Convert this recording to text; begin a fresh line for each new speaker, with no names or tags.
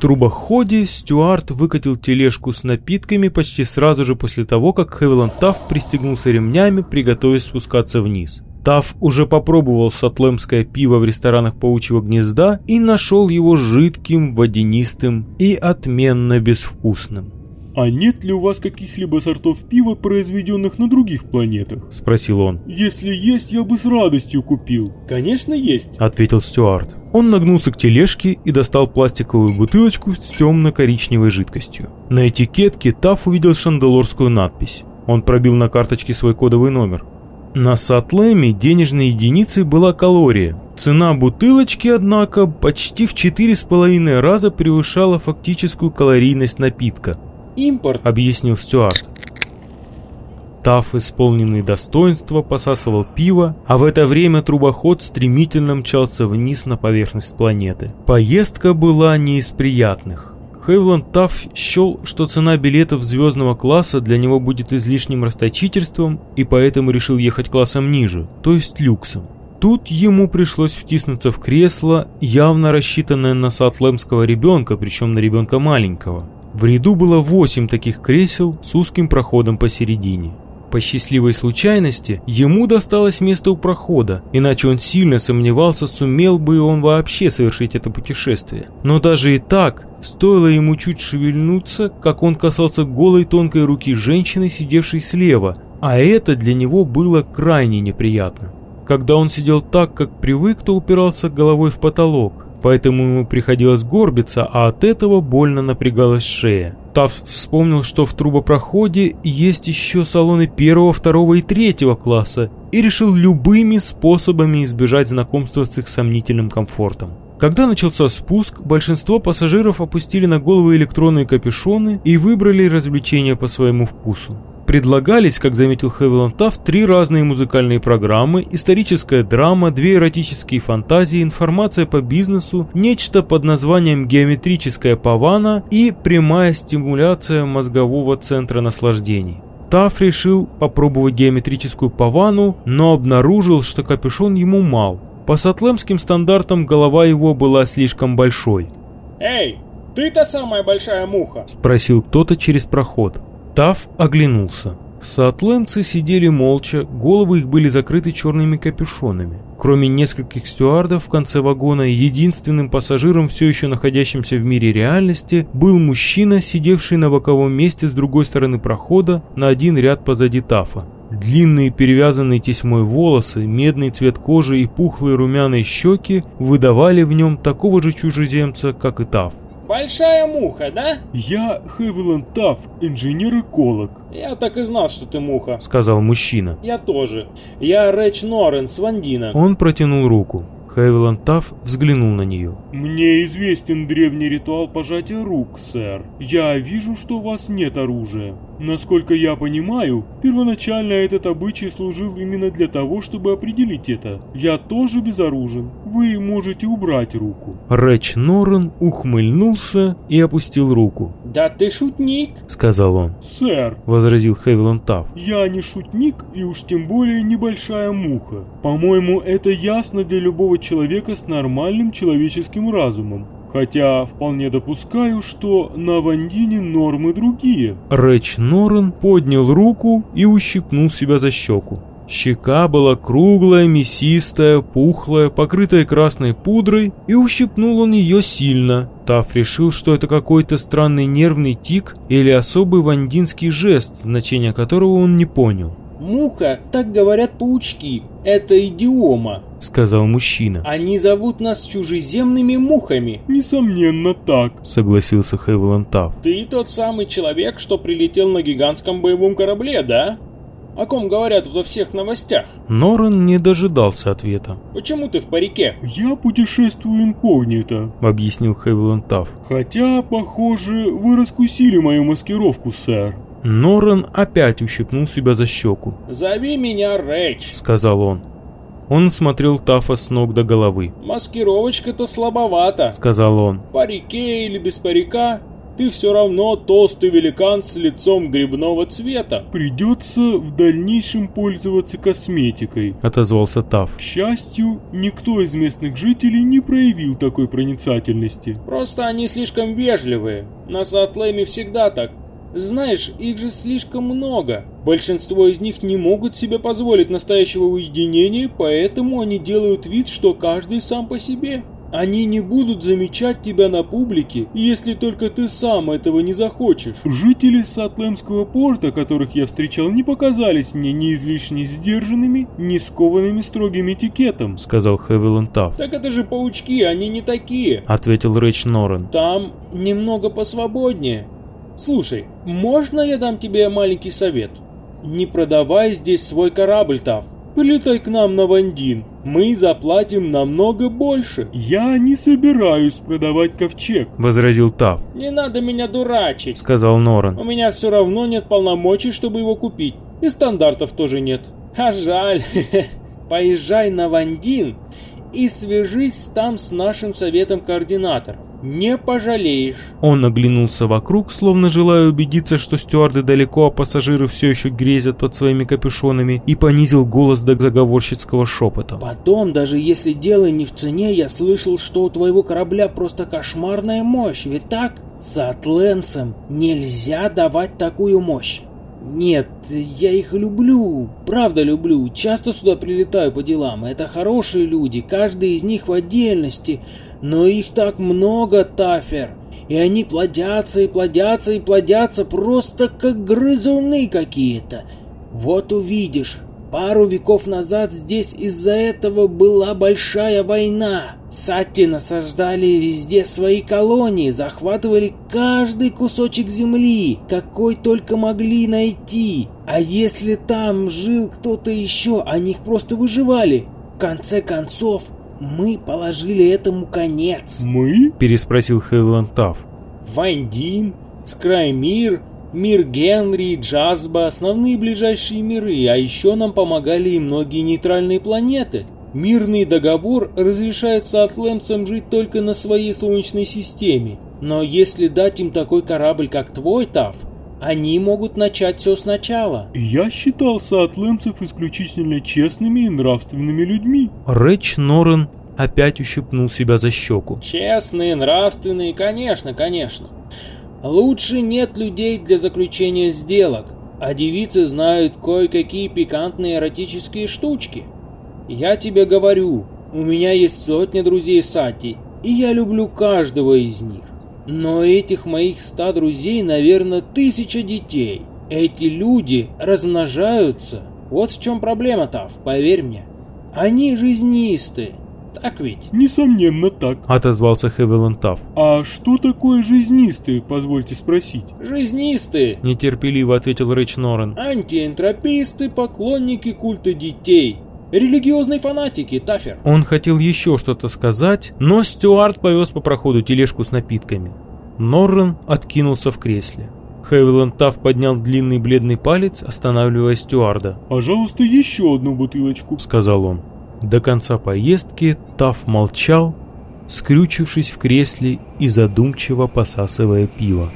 трубоходе Стюарт выкатил тележку с напитками почти сразу же после того, как Хевиланд Тафф пристегнулся ремнями, приготовясь спускаться вниз. Тафф уже попробовал сатлемское пиво в ресторанах паучьего гнезда и нашел его жидким, водянистым и отменно безвкусным.
«А нет ли у вас каких-либо сортов пива, произведенных на других планетах?»
– спросил он.
«Если есть, я бы с радостью купил». «Конечно есть», –
ответил Стюарт. Он нагнулся к тележке и достал пластиковую бутылочку с темно-коричневой жидкостью. На этикетке Тафф увидел шандалорскую надпись. Он пробил на карточке свой кодовый номер. На Сатлеме денежной единицей была калория. Цена бутылочки, однако, почти в 4,5 раза превышала фактическую калорийность напитка –
импорт», —
объяснил Стюарт. Таф, исполненный достоинства, посасывал пиво, а в это время трубоход стремительно мчался вниз на поверхность планеты. Поездка была не из приятных. Хейвланд Тафф счел, что цена билетов звездного класса для него будет излишним расточительством, и поэтому решил ехать классом ниже, то есть люксом. Тут ему пришлось втиснуться в кресло, явно рассчитанное на сатлемского ребенка, причем на ребенка маленького. В ряду было восемь таких кресел с узким проходом посередине. По счастливой случайности ему досталось место у прохода, иначе он сильно сомневался, сумел бы он вообще совершить это путешествие. Но даже и так, стоило ему чуть шевельнуться, как он касался голой тонкой руки женщины, сидевшей слева, а это для него было крайне неприятно. Когда он сидел так, как привык, то упирался головой в потолок поэтому ему приходилось горбиться, а от этого больно напрягалась шея. Таф вспомнил, что в трубопроходе есть еще салоны первого, второго и третьего класса, и решил любыми способами избежать знакомства с их сомнительным комфортом. Когда начался спуск, большинство пассажиров опустили на головы электронные капюшоны и выбрали развлечения по своему вкусу. Предлагались, как заметил Хевиланд Тафф, три разные музыкальные программы, историческая драма, две эротические фантазии, информация по бизнесу, нечто под названием геометрическая павана и прямая стимуляция мозгового центра наслаждений. Тафф решил попробовать геометрическую павану, но обнаружил, что капюшон ему мал. По сатлемским стандартам голова его была слишком большой.
«Эй, ты та самая большая муха?»
– спросил кто-то через проход. Тав оглянулся. Саатлемцы сидели молча, головы их были закрыты черными капюшонами. Кроме нескольких стюардов в конце вагона, единственным пассажиром, все еще находящимся в мире реальности, был мужчина, сидевший на боковом месте с другой стороны прохода на один ряд позади Тафа. Длинные перевязанные тесьмой волосы, медный цвет кожи и пухлые румяные щеки выдавали в нем такого же чужеземца, как и Таф.
Большая муха, да?
Я Хевиланд Тафф, инженер-эколог.
Я так и знал, что ты муха.
Сказал мужчина.
Я тоже. Я Рэч Норрен с Вандина.
Он протянул руку. Хевиланд Тафф взглянул на нее.
«Мне известен древний ритуал пожатия рук, сэр. Я вижу, что у вас нет оружия. Насколько я понимаю, первоначально этот обычай служил именно для того, чтобы определить это. Я тоже безоружен. Вы можете убрать руку».
Рэч Норрен ухмыльнулся и опустил руку.
«Да ты шутник», —
сказал он.
«Сэр», —
возразил Хевиланд Тафф.
«Я не шутник и уж тем более небольшая муха. По-моему, это ясно для любого человека с нормальным человеческим разумом. Хотя вполне допускаю, что на Вандине нормы другие.
Рэч Норрен поднял руку и ущипнул себя за щеку. Щека была круглая, мясистая, пухлая, покрытая красной пудрой, и ущипнул он ее сильно. Таф решил, что это какой-то странный нервный тик или особый вандинский жест, значение которого он не понял.
«Муха, так говорят паучки. Это идиома», — сказал мужчина. «Они зовут нас чужеземными мухами».
«Несомненно так», —
согласился Хевиланд Тафф.
«Ты тот самый человек, что прилетел на гигантском боевом корабле, да?» О ком говорят во всех новостях?
Норан не дожидался ответа.
Почему ты в парике?
Я путешествую инкогнито,
объяснил Хевиланд Тафф.
Хотя, похоже, вы раскусили мою маскировку, сэр.
Норан опять ущипнул себя за щеку.
«Зови меня Рэч», —
сказал он. Он смотрел Тафа с ног до головы.
«Маскировочка-то слабовата», —
сказал он.
«Парике или без парика, ты все равно толстый великан с лицом грибного цвета.
Придется в дальнейшем пользоваться косметикой,
отозвался Тав.
К счастью, никто из местных жителей не проявил такой проницательности.
Просто они слишком вежливые. На Саатлеме всегда так. Знаешь, их же слишком много. Большинство из них не могут себе позволить настоящего уединения, поэтому они делают вид, что каждый сам по себе. Они не будут замечать тебя на публике, если только ты сам этого не захочешь.
Жители Сатлемского порта, которых я встречал, не показались мне ни излишне сдержанными, ни скованными строгим этикетом,
сказал Хевиланд Тафф.
Так это же паучки, они не такие,
ответил Рэч Норрен.
Там немного посвободнее. Слушай, можно я дам тебе маленький совет? Не продавай здесь свой корабль, Тафф. Прилетай к нам на Вандин. Мы заплатим намного больше.
Я не собираюсь продавать ковчег,
возразил Тав.
Не надо меня дурачить,
сказал Норан.
У меня все равно нет полномочий, чтобы его купить. И стандартов тоже нет. А жаль. Поезжай на Вандин и свяжись там с нашим советом координаторов. Не пожалеешь.
Он оглянулся вокруг, словно желая убедиться, что стюарды далеко, а пассажиры все еще грезят под своими капюшонами, и понизил голос до заговорщицкого шепота.
Потом, даже если дело не в цене, я слышал, что у твоего корабля просто кошмарная мощь, ведь так? С Атленсом нельзя давать такую мощь. Нет, я их люблю, правда люблю, часто сюда прилетаю по делам, это хорошие люди, каждый из них в отдельности, но их так много, Тафер, и они плодятся и плодятся и плодятся просто как грызуны какие-то. Вот увидишь, Пару веков назад здесь из-за этого была большая война. Сатти насаждали везде свои колонии, захватывали каждый кусочек земли, какой только могли найти. А если там жил кто-то еще, они их просто выживали. В конце концов, мы положили этому конец.
«Мы?»
– переспросил Хевиланд Тафф.
Вандин, Скраймир, Мир Генри, Джазба – основные ближайшие миры, а еще нам помогали и многие нейтральные планеты. Мирный договор разрешается атлемцам жить только на своей Солнечной системе. Но если дать им такой корабль, как твой, Тав, они могут начать все сначала.
Я считал саатлемцев исключительно честными и нравственными людьми.
Рэч Норрен опять ущипнул себя за щеку.
Честные, нравственные, конечно, конечно. Лучше нет людей для заключения сделок, а девицы знают кое-какие пикантные эротические штучки. Я тебе говорю, у меня есть сотни друзей Сати, и я люблю каждого из них. Но этих моих ста друзей, наверное, тысяча детей. Эти люди размножаются. Вот в чем проблема, Тав, поверь мне. Они жизнистые, так ведь?
Несомненно так.
Отозвался Хевиланд Тафф.
А что такое жизнистые, позвольте спросить?
Жизнистые.
Нетерпеливо ответил Рэч Норрен.
Антиэнтрописты, поклонники культа детей. Религиозные фанатики, Тафер.
Он хотел еще что-то сказать, но Стюарт повез по проходу тележку с напитками. Норрен откинулся в кресле. Хевиланд Тафф поднял длинный бледный палец, останавливая Стюарда.
«Пожалуйста, еще одну бутылочку», —
сказал он. До конца поездки Таф молчал, скрючившись в кресле и задумчиво посасывая пиво.